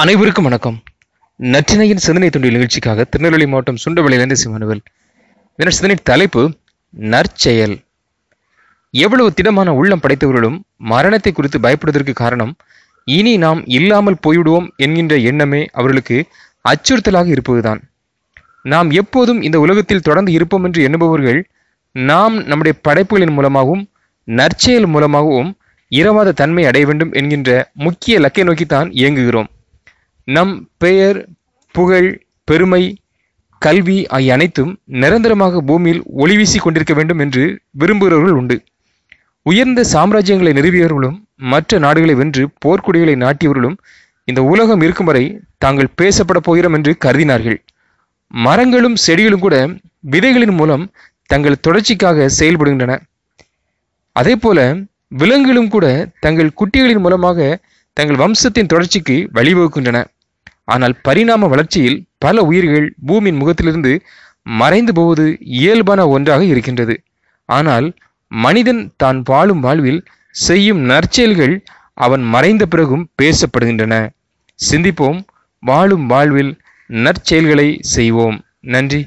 அனைவருக்கும் வணக்கம். நற்றினையின் சிந்தனை தொண்டில் நிகழ்ச்சிக்காக திருநெல்வேலி மாவட்டம் சுண்டவளியிலிருந்து சிவனுவல். இதன் சிந்தனை தலைப்பு நற்செயல். எவ்வளவு திடமான உள்ளம் படைத்தவர்களும் மரணத்தை குறித்து பயப்படுவதற்கு காரணம் இனி நாம் இல்லாமல் போய்விடுவோம் என்கின்ற எண்ணமே அவர்களுக்கு அச்சுறுத்தலாக இருப்பதுதான். நாம் எப்போதும் இந்த உலகத்தில் தொடர்ந்து இருப்போம் என்று எண்ணுபவர்கள் நாம் நம்முடைய படைப்புகளின் மூலமாகவும் நற்செயல் மூலமாகவும் இரவாத தன்மை அடைய வேண்டும் என்கின்ற முக்கிய இலக்கை நோக்கித்தான் இயங்குகிறோம். நம் பெயர் புகழ் பெருமை கல்வி ஆகிய அனைத்தும் நிரந்தரமாக பூமியில் ஒளிவீசி கொண்டிருக்க வேண்டும் என்று விரும்புகிறவர்கள் உண்டு. உயர்ந்த சாம்ராஜ்யங்களை நிறுவியவர்களும் மற்ற நாடுகளை வென்று போர்க்குடிகளை நாட்டியவர்களும் இந்த உலகம் இருக்கும் வரை தாங்கள் பேசப்படப் போகிறோம் என்று கருதினார்கள். மரங்களும் செடிகளும் கூட விதைகளின் மூலம் தங்கள் தொடர்ச்சிக்காக செயல்படுகின்றன. அதே போல விலங்குகளும் கூட தங்கள் குட்டிகளின் மூலமாக தங்கள் வம்சத்தின் தொடர்ச்சிக்கு வழிவகுக்கின்றன. ஆனால் பரிணாம வளர்ச்சியில் பல உயிர்கள் பூமியின் முகத்திலிருந்து மறைந்து போவது இயல்பான ஒன்றாக இருக்கின்றது. ஆனால் மனிதன் தான் வாழும் வாழ்வில் செய்யும் நற்செயல்கள் அவன் மறைந்த பிறகும் பேசப்படுகின்றன. சிந்திப்போம் வாழும் வாழ்வில் நற்செயல்களை செய்வோம். நன்றி.